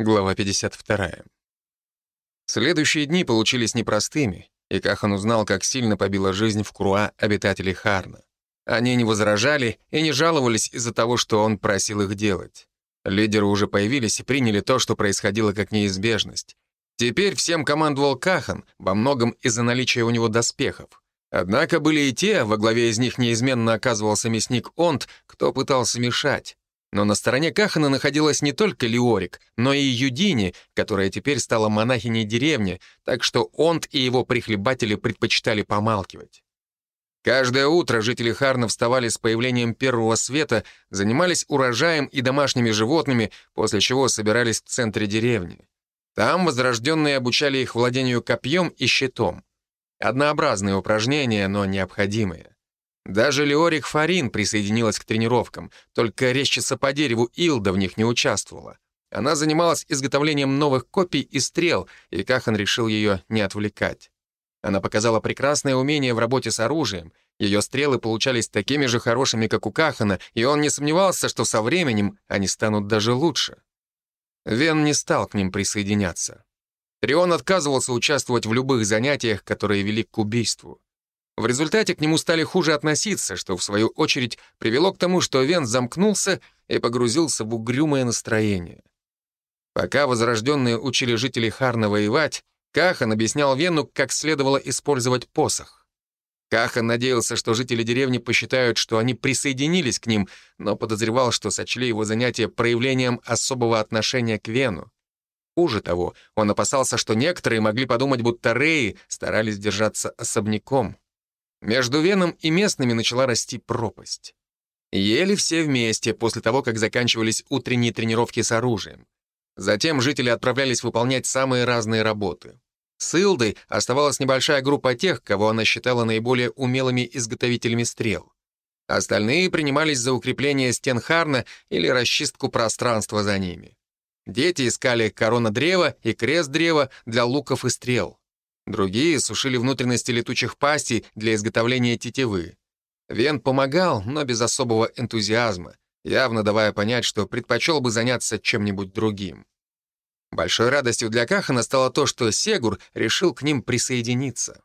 Глава 52. Следующие дни получились непростыми, и Кахан узнал, как сильно побила жизнь в Круа обитателей Харна. Они не возражали и не жаловались из-за того, что он просил их делать. Лидеры уже появились и приняли то, что происходило как неизбежность. Теперь всем командовал Кахан, во многом из-за наличия у него доспехов. Однако были и те, во главе из них неизменно оказывался мясник Онт, кто пытался мешать. Но на стороне Кахана находилась не только Леорик, но и Юдини, которая теперь стала монахиней деревни, так что Онт и его прихлебатели предпочитали помалкивать. Каждое утро жители Харна вставали с появлением первого света, занимались урожаем и домашними животными, после чего собирались в центре деревни. Там возрожденные обучали их владению копьем и щитом. Однообразные упражнения, но необходимые. Даже Леорик Фарин присоединилась к тренировкам, только резчица по дереву Илда в них не участвовала. Она занималась изготовлением новых копий и стрел, и Кахан решил ее не отвлекать. Она показала прекрасное умение в работе с оружием. Ее стрелы получались такими же хорошими, как у Кахана, и он не сомневался, что со временем они станут даже лучше. Вен не стал к ним присоединяться. Трион отказывался участвовать в любых занятиях, которые вели к убийству. В результате к нему стали хуже относиться, что, в свою очередь, привело к тому, что Вен замкнулся и погрузился в угрюмое настроение. Пока возрожденные учили жителей Харна воевать, Кахан объяснял Вену, как следовало использовать посох. Кахан надеялся, что жители деревни посчитают, что они присоединились к ним, но подозревал, что сочли его занятие проявлением особого отношения к Вену. Хуже того, он опасался, что некоторые могли подумать, будто Реи старались держаться особняком. Между Веном и местными начала расти пропасть. Ели все вместе после того, как заканчивались утренние тренировки с оружием. Затем жители отправлялись выполнять самые разные работы. С Илдой оставалась небольшая группа тех, кого она считала наиболее умелыми изготовителями стрел. Остальные принимались за укрепление стен Харна или расчистку пространства за ними. Дети искали корона древа и крест древа для луков и стрел. Другие сушили внутренности летучих пастей для изготовления тетивы. Вен помогал, но без особого энтузиазма, явно давая понять, что предпочел бы заняться чем-нибудь другим. Большой радостью для Кахана стало то, что Сегур решил к ним присоединиться.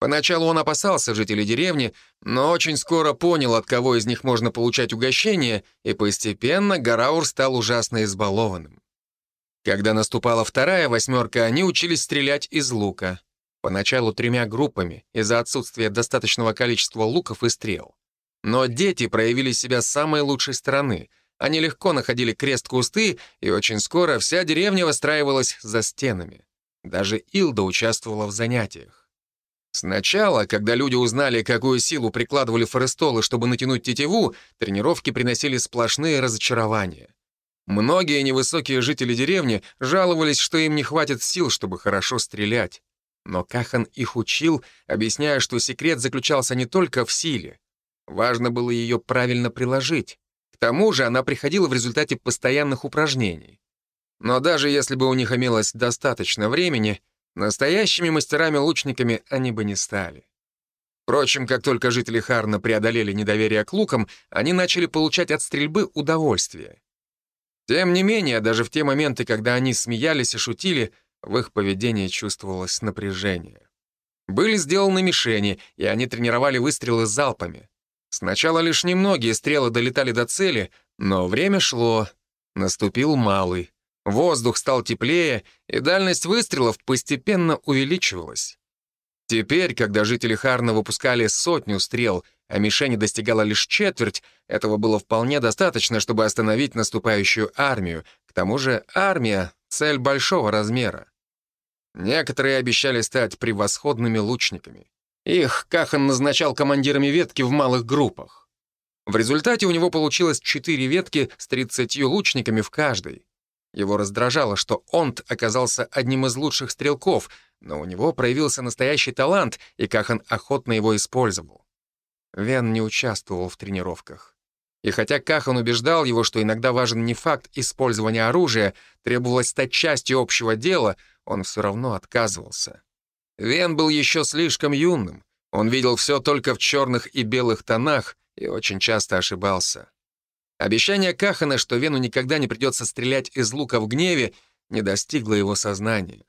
Поначалу он опасался жителей деревни, но очень скоро понял, от кого из них можно получать угощение, и постепенно Гараур стал ужасно избалованным. Когда наступала вторая восьмерка, они учились стрелять из лука. Поначалу тремя группами из-за отсутствия достаточного количества луков и стрел. Но дети проявили себя с самой лучшей стороны. Они легко находили крест-кусты, и очень скоро вся деревня выстраивалась за стенами. Даже Илда участвовала в занятиях. Сначала, когда люди узнали, какую силу прикладывали форестолы, чтобы натянуть тетиву, тренировки приносили сплошные разочарования. Многие невысокие жители деревни жаловались, что им не хватит сил, чтобы хорошо стрелять. Но Кахан их учил, объясняя, что секрет заключался не только в силе. Важно было ее правильно приложить. К тому же она приходила в результате постоянных упражнений. Но даже если бы у них имелось достаточно времени, настоящими мастерами-лучниками они бы не стали. Впрочем, как только жители Харна преодолели недоверие к лукам, они начали получать от стрельбы удовольствие. Тем не менее, даже в те моменты, когда они смеялись и шутили, в их поведении чувствовалось напряжение. Были сделаны мишени, и они тренировали выстрелы залпами. Сначала лишь немногие стрелы долетали до цели, но время шло. Наступил малый. Воздух стал теплее, и дальность выстрелов постепенно увеличивалась. Теперь, когда жители Харна выпускали сотню стрел, а мишени достигала лишь четверть, этого было вполне достаточно, чтобы остановить наступающую армию. К тому же армия — цель большого размера. Некоторые обещали стать превосходными лучниками. Их Кахан назначал командирами ветки в малых группах. В результате у него получилось четыре ветки с 30 лучниками в каждой. Его раздражало, что Онт оказался одним из лучших стрелков, но у него проявился настоящий талант, и Кахан охотно его использовал. Вен не участвовал в тренировках. И хотя Кахан убеждал его, что иногда важен не факт использования оружия, требовалось стать частью общего дела — он все равно отказывался. Вен был еще слишком юным. Он видел все только в черных и белых тонах и очень часто ошибался. Обещание Кахана, что Вену никогда не придется стрелять из лука в гневе, не достигла его сознания.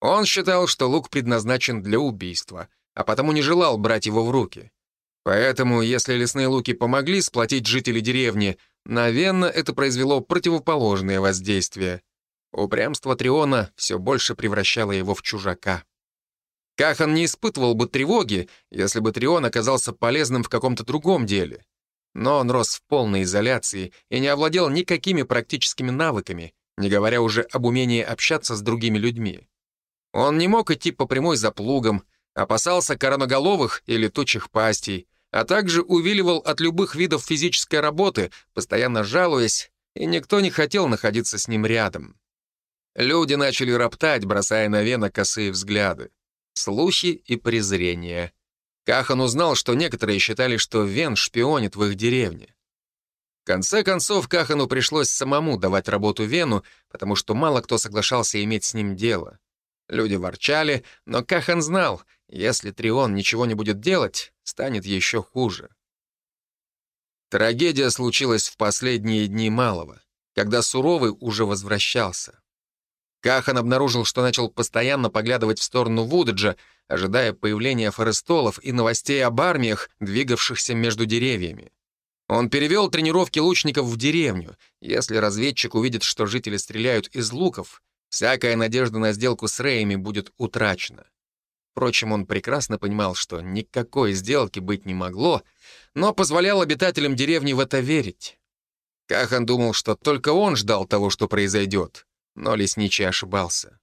Он считал, что лук предназначен для убийства, а потому не желал брать его в руки. Поэтому, если лесные луки помогли сплотить жителей деревни, на Венна это произвело противоположное воздействие. Упрямство Триона все больше превращало его в чужака. Кахан не испытывал бы тревоги, если бы Трион оказался полезным в каком-то другом деле. Но он рос в полной изоляции и не овладел никакими практическими навыками, не говоря уже об умении общаться с другими людьми. Он не мог идти по прямой за плугом, опасался короноголовых и летучих пастей, а также увиливал от любых видов физической работы, постоянно жалуясь, и никто не хотел находиться с ним рядом. Люди начали роптать, бросая на Вена косые взгляды. Слухи и презрение. Кахан узнал, что некоторые считали, что Вен шпионит в их деревне. В конце концов, Кахану пришлось самому давать работу Вену, потому что мало кто соглашался иметь с ним дело. Люди ворчали, но Кахан знал, если Трион ничего не будет делать, станет еще хуже. Трагедия случилась в последние дни Малого, когда Суровый уже возвращался. Кахан обнаружил, что начал постоянно поглядывать в сторону Вудаджа, ожидая появления форестолов и новостей об армиях, двигавшихся между деревьями. Он перевел тренировки лучников в деревню. Если разведчик увидит, что жители стреляют из луков, всякая надежда на сделку с Реями будет утрачена. Впрочем, он прекрасно понимал, что никакой сделки быть не могло, но позволял обитателям деревни в это верить. Кахан думал, что только он ждал того, что произойдет, но лесничий ошибался.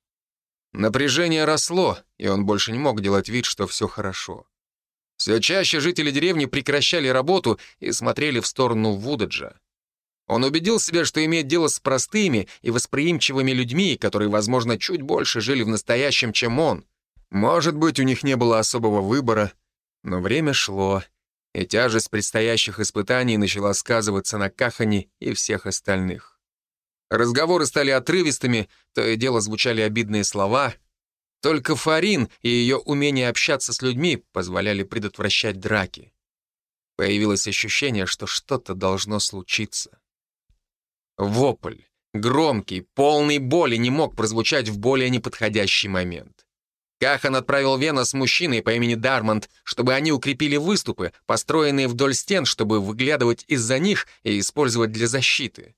Напряжение росло, и он больше не мог делать вид, что все хорошо. Все чаще жители деревни прекращали работу и смотрели в сторону Вудаджа. Он убедил себя, что имеет дело с простыми и восприимчивыми людьми, которые, возможно, чуть больше жили в настоящем, чем он — может быть, у них не было особого выбора, но время шло, и тяжесть предстоящих испытаний начала сказываться на Кахане и всех остальных. Разговоры стали отрывистыми, то и дело звучали обидные слова. Только Фарин и ее умение общаться с людьми позволяли предотвращать драки. Появилось ощущение, что что-то должно случиться. Вопль, громкий, полный боли, не мог прозвучать в более неподходящий момент. Кахан отправил Вена с мужчиной по имени Дармонд, чтобы они укрепили выступы, построенные вдоль стен, чтобы выглядывать из-за них и использовать для защиты.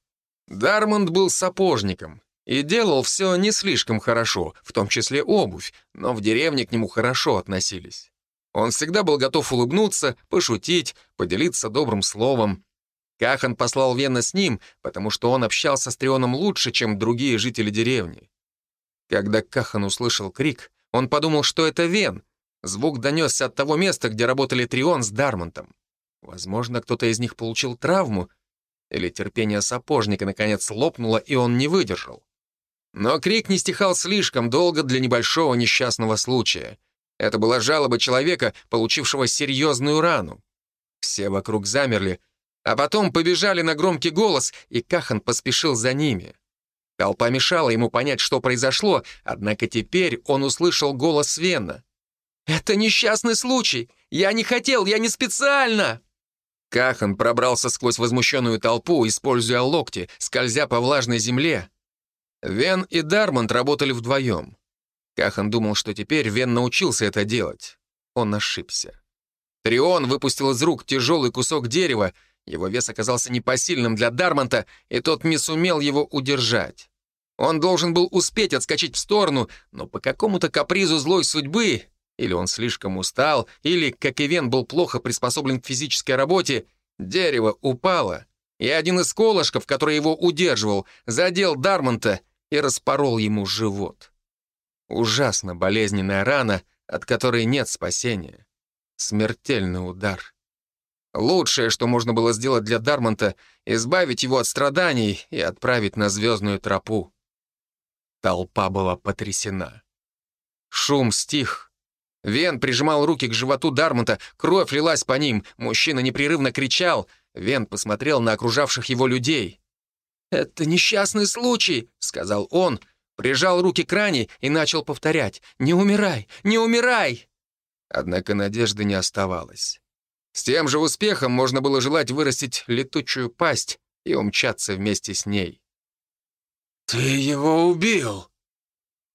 Дармонд был сапожником и делал все не слишком хорошо, в том числе обувь, но в деревне к нему хорошо относились. Он всегда был готов улыбнуться, пошутить, поделиться добрым словом. Кахан послал Вена с ним, потому что он общался с Трионом лучше, чем другие жители деревни. Когда Кахан услышал крик, он подумал, что это Вен. Звук донесся от того места, где работали Трион с Дармонтом. Возможно, кто-то из них получил травму, или терпение сапожника наконец лопнуло, и он не выдержал. Но крик не стихал слишком долго для небольшого несчастного случая. Это была жалоба человека, получившего серьезную рану. Все вокруг замерли, а потом побежали на громкий голос, и Кахан поспешил за ними. Толпа мешала ему понять, что произошло, однако теперь он услышал голос Вена. «Это несчастный случай! Я не хотел, я не специально!» Кахан пробрался сквозь возмущенную толпу, используя локти, скользя по влажной земле. Вен и Дармонд работали вдвоем. Кахан думал, что теперь Вен научился это делать. Он ошибся. Трион выпустил из рук тяжелый кусок дерева, его вес оказался непосильным для Дармонта, и тот не сумел его удержать. Он должен был успеть отскочить в сторону, но по какому-то капризу злой судьбы, или он слишком устал, или, как и Вен, был плохо приспособлен к физической работе, дерево упало, и один из колышков, который его удерживал, задел Дармонта и распорол ему живот. Ужасно болезненная рана, от которой нет спасения. Смертельный удар. Лучшее, что можно было сделать для Дармонта, избавить его от страданий и отправить на звездную тропу. Толпа была потрясена. Шум стих. Вен прижимал руки к животу Дармонта, кровь лилась по ним, мужчина непрерывно кричал. Вен посмотрел на окружавших его людей. «Это несчастный случай», — сказал он, прижал руки к ране и начал повторять. «Не умирай! Не умирай!» Однако надежды не оставалось. С тем же успехом можно было желать вырастить летучую пасть и умчаться вместе с ней. «Ты его убил!»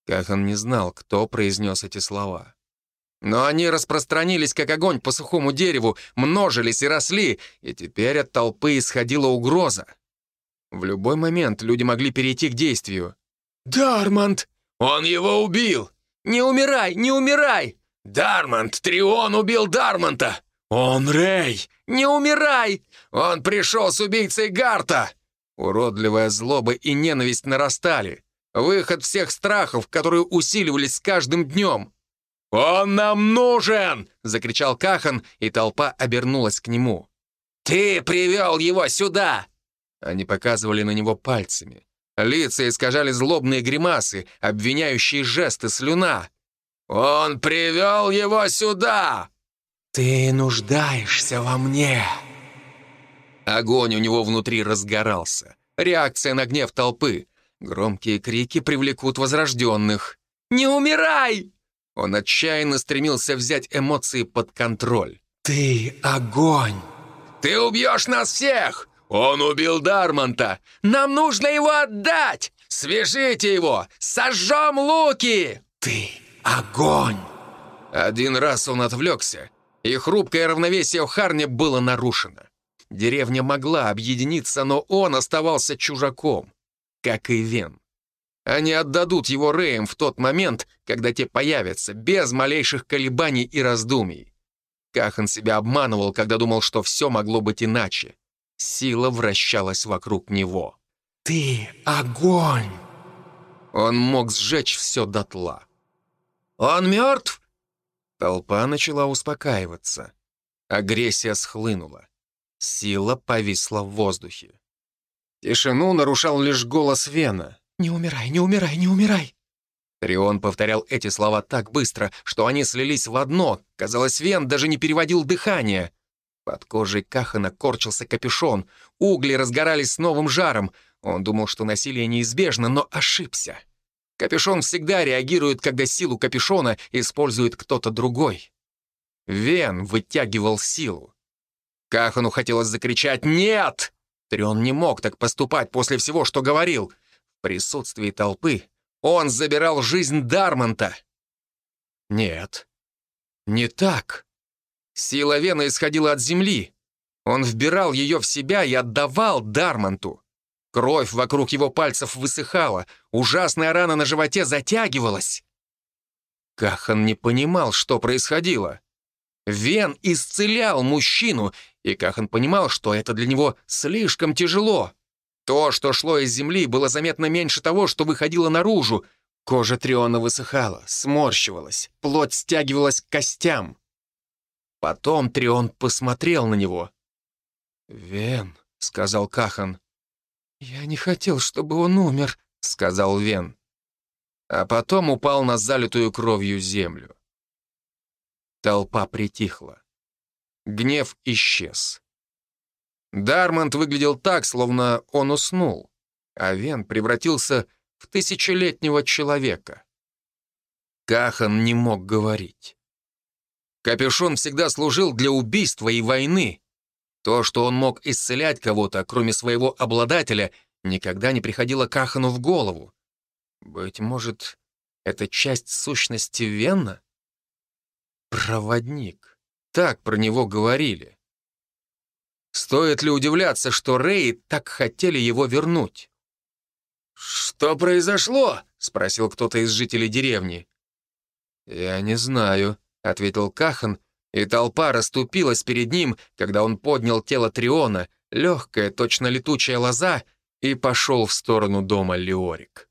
Кахан не знал, кто произнес эти слова. Но они распространились, как огонь по сухому дереву, множились и росли, и теперь от толпы исходила угроза. В любой момент люди могли перейти к действию. «Дармонт! Он его убил!» «Не умирай! Не умирай!» «Дармонт! Трион убил Дармонта!» «Он Рэй!» «Не умирай!» «Он пришел с убийцей Гарта!» Уродливая злоба и ненависть нарастали. Выход всех страхов, которые усиливались с каждым днем. «Он нам нужен!» — закричал Кахан, и толпа обернулась к нему. «Ты привел его сюда!» Они показывали на него пальцами. Лица искажали злобные гримасы, обвиняющие жесты, слюна. «Он привел его сюда!» «Ты нуждаешься во мне!» Огонь у него внутри разгорался. Реакция на гнев толпы. Громкие крики привлекут возрожденных. «Не умирай!» Он отчаянно стремился взять эмоции под контроль. «Ты огонь! Ты убьешь нас всех! Он убил Дармонта! Нам нужно его отдать! Свяжите его! Сожжем луки!» «Ты огонь!» Один раз он отвлекся, и хрупкое равновесие в Харне было нарушено. Деревня могла объединиться, но он оставался чужаком, как и Вен. Они отдадут его Рэем в тот момент, когда те появятся, без малейших колебаний и раздумий. Кахан себя обманывал, когда думал, что все могло быть иначе. Сила вращалась вокруг него. «Ты огонь!» Он мог сжечь все дотла. «Он мертв?» Толпа начала успокаиваться. Агрессия схлынула. Сила повисла в воздухе. Тишину нарушал лишь голос Вена. «Не умирай, не умирай, не умирай!» Трион повторял эти слова так быстро, что они слились в одно. Казалось, Вен даже не переводил дыхание. Под кожей Кахана корчился капюшон. Угли разгорались с новым жаром. Он думал, что насилие неизбежно, но ошибся. Капюшон всегда реагирует, когда силу капюшона использует кто-то другой. Вен вытягивал силу. Кахану хотелось закричать «Нет!». Трион не мог так поступать после всего, что говорил присутствии толпы он забирал жизнь Дармонта. Нет, не так. Сила Вена исходила от земли. Он вбирал ее в себя и отдавал Дармонту. Кровь вокруг его пальцев высыхала, ужасная рана на животе затягивалась. Кахан не понимал, что происходило. Вен исцелял мужчину, и Кахан понимал, что это для него слишком тяжело. То, что шло из земли, было заметно меньше того, что выходило наружу. Кожа Триона высыхала, сморщивалась, плоть стягивалась к костям. Потом Трион посмотрел на него. «Вен», — сказал Кахан. «Я не хотел, чтобы он умер», — сказал Вен. А потом упал на залитую кровью землю. Толпа притихла. Гнев исчез. Дармонт выглядел так, словно он уснул, а Вен превратился в тысячелетнего человека. Кахан не мог говорить. Капюшон всегда служил для убийства и войны. То, что он мог исцелять кого-то, кроме своего обладателя, никогда не приходило Кахану в голову. Быть может, это часть сущности Венна? Проводник. Так про него говорили. Стоит ли удивляться, что Рэй так хотели его вернуть? «Что произошло?» — спросил кто-то из жителей деревни. «Я не знаю», — ответил Кахан, и толпа расступилась перед ним, когда он поднял тело Триона, легкая, точно летучая лоза, и пошел в сторону дома Леорик.